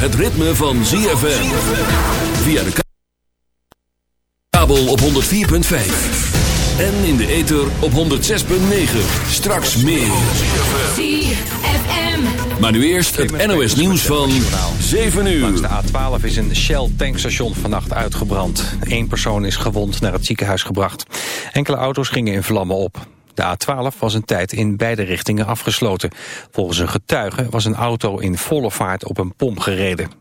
Het ritme van ZFM. Via de kabel op 104.5. En in de ether op 106.9. Straks meer. ZFM. Maar nu eerst het NOS nieuws van 7 uur. Langs de A12 is een Shell tankstation vannacht uitgebrand. Eén persoon is gewond naar het ziekenhuis gebracht. Enkele auto's gingen in vlammen op. De A12 was een tijd in beide richtingen afgesloten. Volgens een getuige was een auto in volle vaart op een pomp gereden.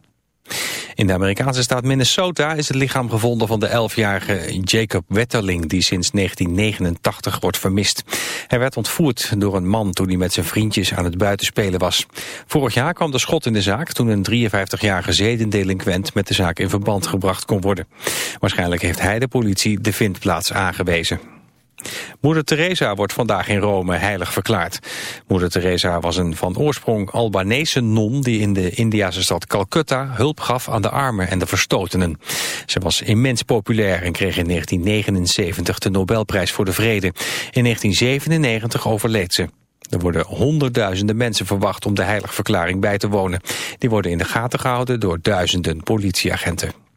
In de Amerikaanse staat Minnesota is het lichaam gevonden van de 11-jarige Jacob Wetterling die sinds 1989 wordt vermist. Hij werd ontvoerd door een man toen hij met zijn vriendjes aan het buitenspelen was. Vorig jaar kwam de schot in de zaak toen een 53-jarige zedendelinquent met de zaak in verband gebracht kon worden. Waarschijnlijk heeft hij de politie de vindplaats aangewezen. Moeder Teresa wordt vandaag in Rome heilig verklaard. Moeder Teresa was een van oorsprong Albanese non... die in de Indiase stad Calcutta hulp gaf aan de armen en de verstotenen. Ze was immens populair en kreeg in 1979 de Nobelprijs voor de Vrede. In 1997 overleed ze. Er worden honderdduizenden mensen verwacht om de heiligverklaring bij te wonen. Die worden in de gaten gehouden door duizenden politieagenten.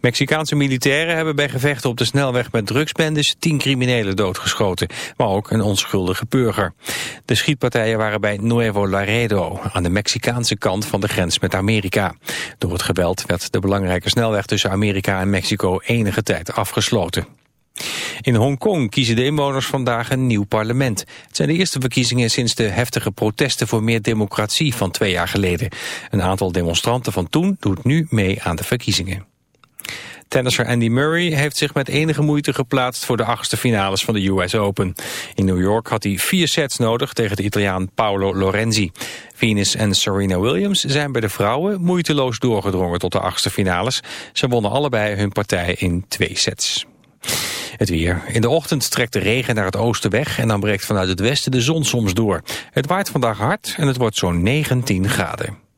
Mexicaanse militairen hebben bij gevechten op de snelweg met drugsbendes tien criminelen doodgeschoten, maar ook een onschuldige burger. De schietpartijen waren bij Nuevo Laredo, aan de Mexicaanse kant van de grens met Amerika. Door het geweld werd de belangrijke snelweg tussen Amerika en Mexico enige tijd afgesloten. In Hongkong kiezen de inwoners vandaag een nieuw parlement. Het zijn de eerste verkiezingen sinds de heftige protesten voor meer democratie van twee jaar geleden. Een aantal demonstranten van toen doet nu mee aan de verkiezingen. Tennisser Andy Murray heeft zich met enige moeite geplaatst voor de achtste finales van de US Open. In New York had hij vier sets nodig tegen de Italiaan Paolo Lorenzi. Venus en Serena Williams zijn bij de vrouwen moeiteloos doorgedrongen tot de achtste finales. Ze wonnen allebei hun partij in twee sets. Het weer. In de ochtend trekt de regen naar het oosten weg en dan breekt vanuit het westen de zon soms door. Het waait vandaag hard en het wordt zo'n 19 graden.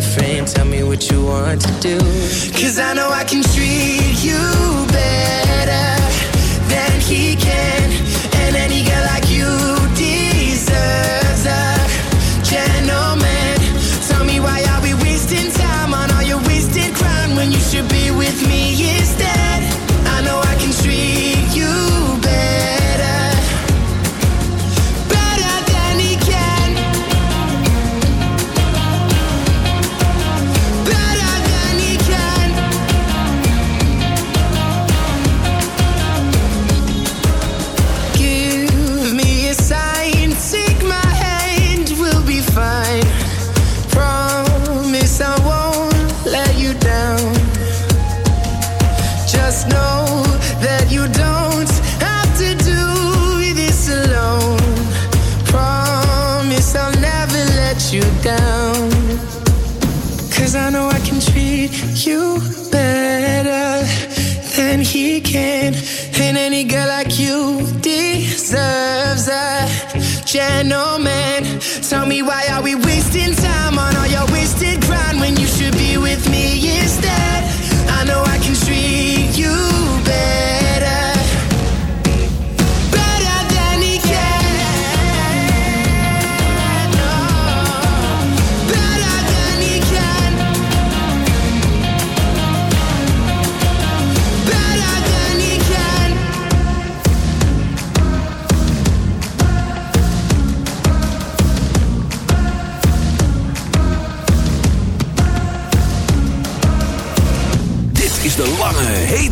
Tell me what you want to do. Cause I know I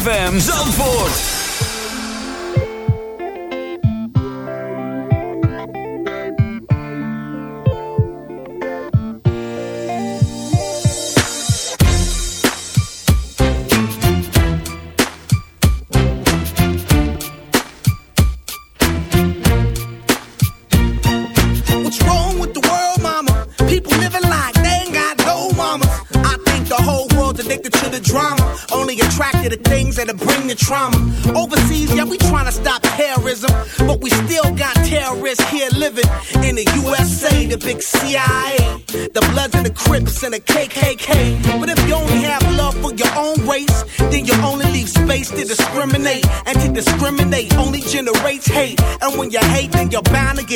ZFM Zandvoort.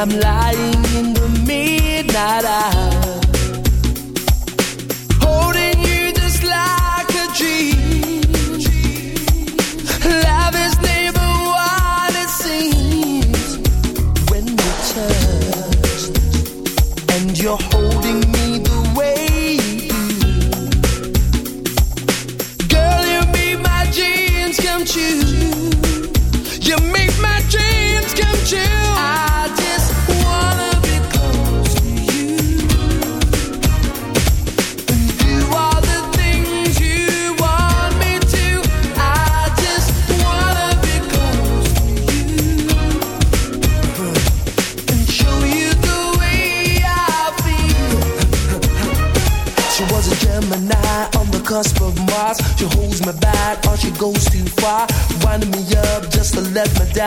I'm lying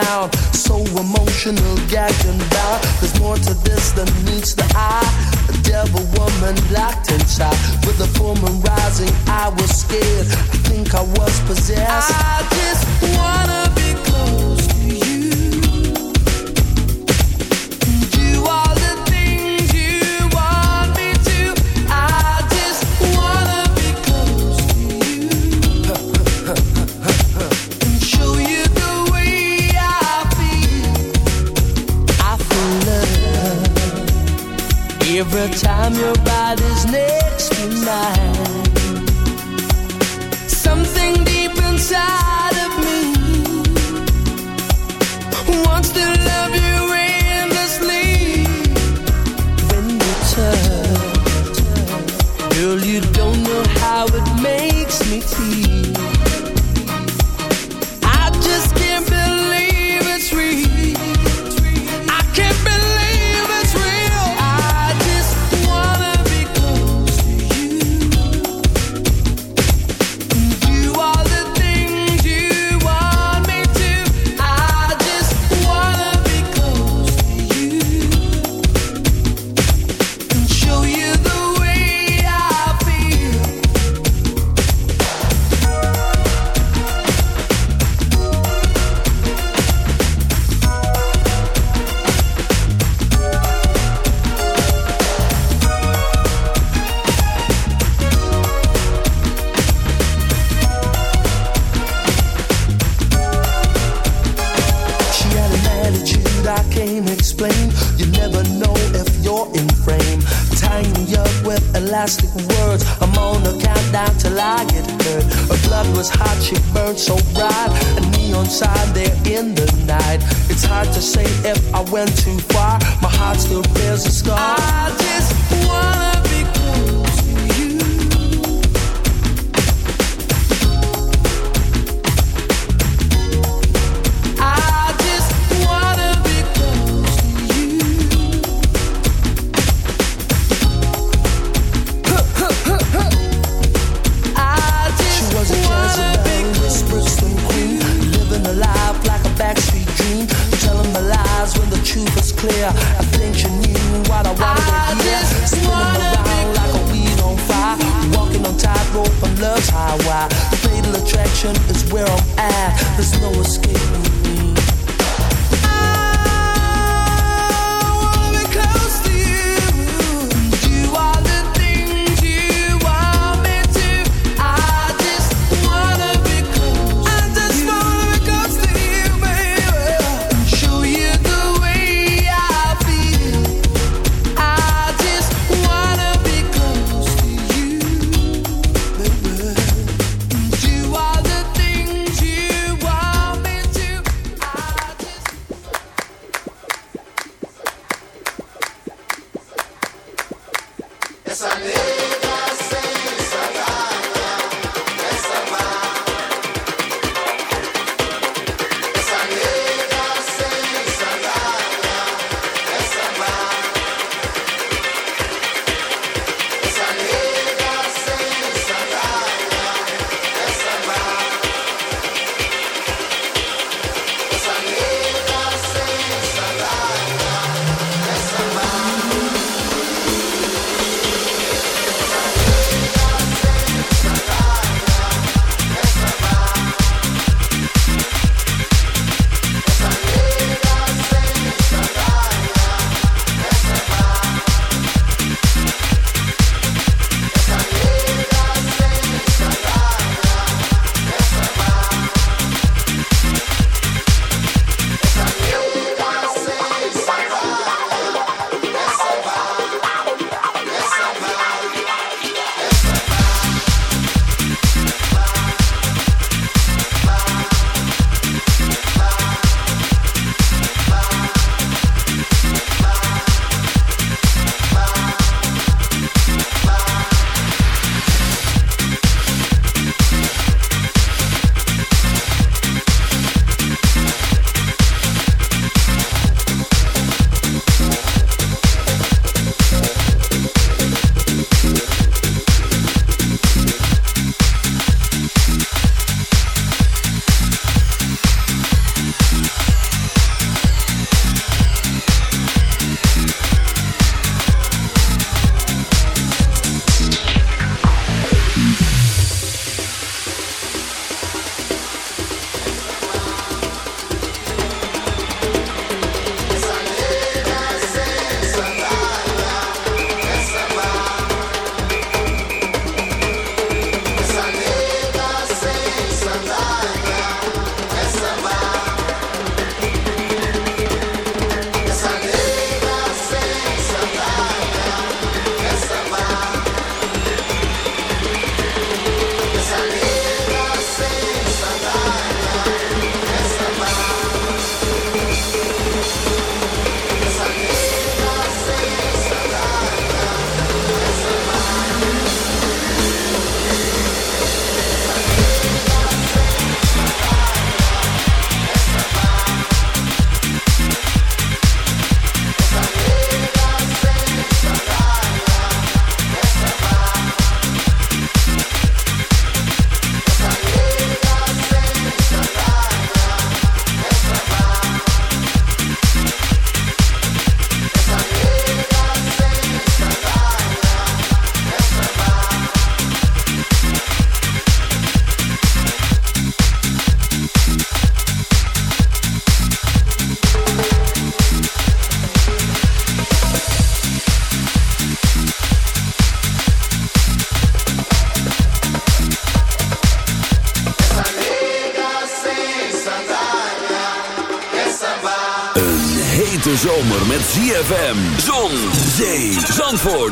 down your body.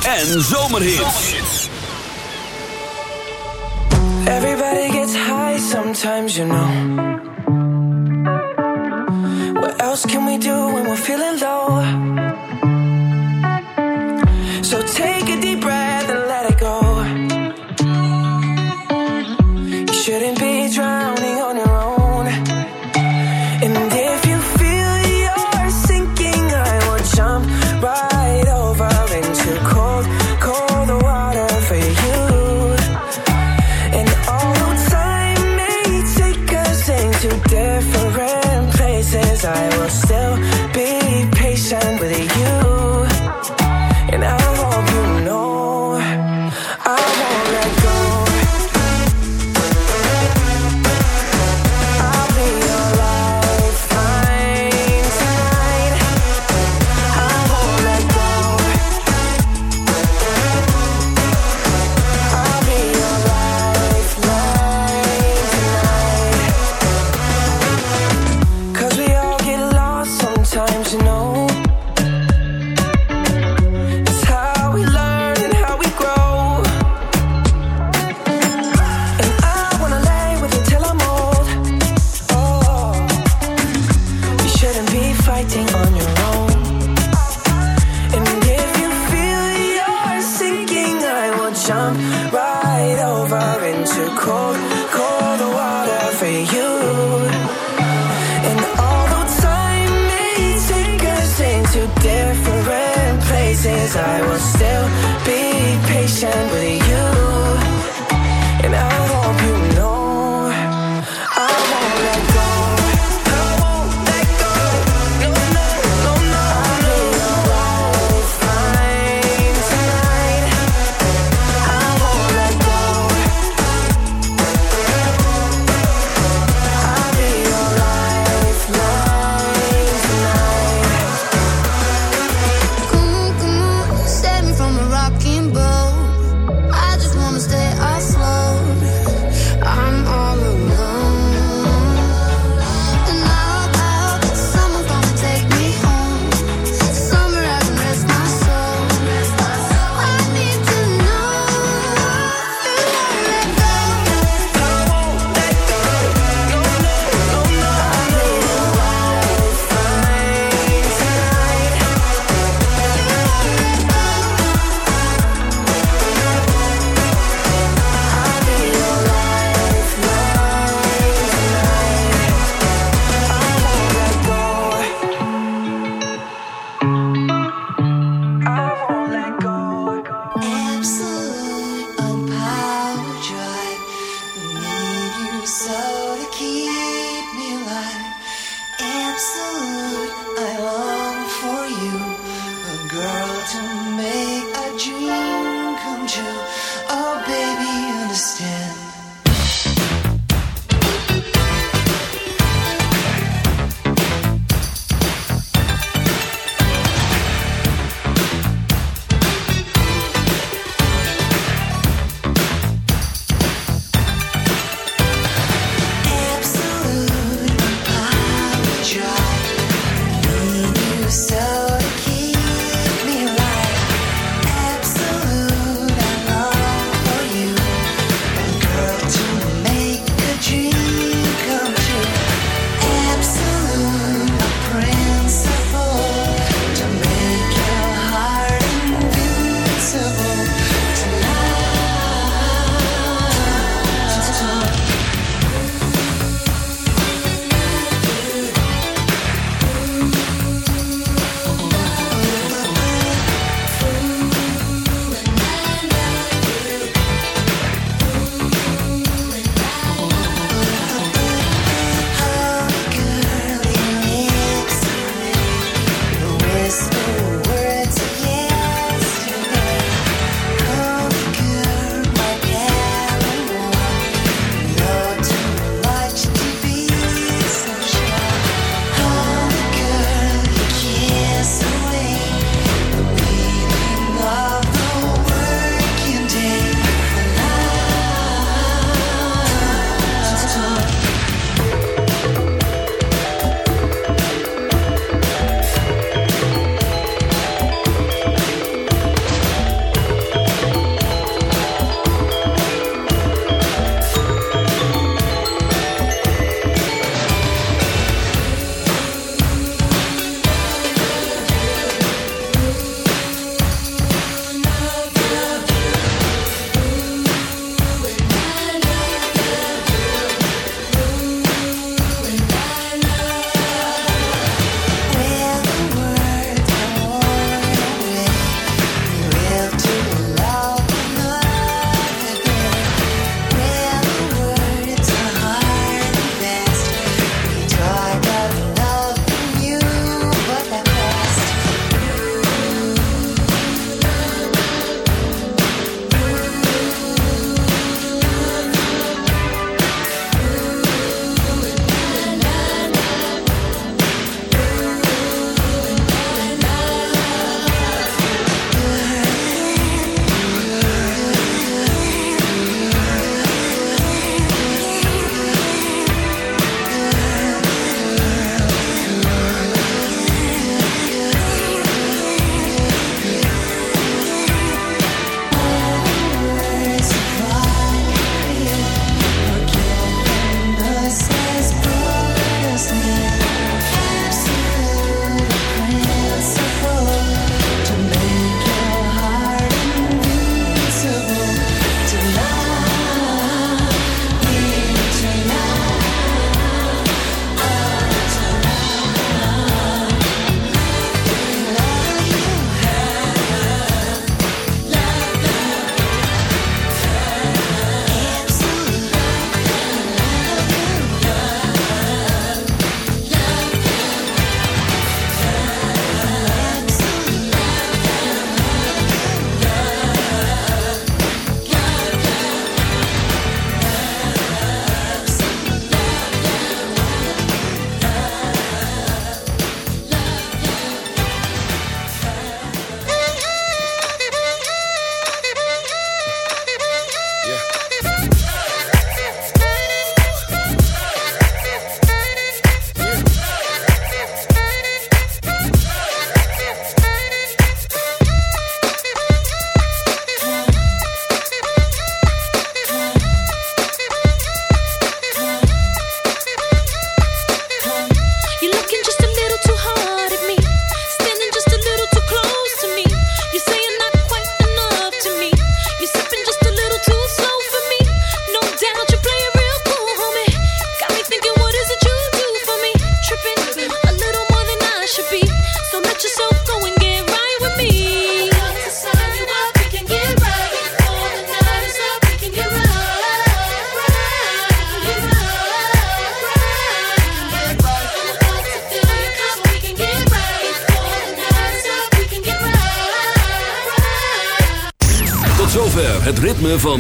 Zandvoort en zomerhits. Everybody gets high sometimes, you know.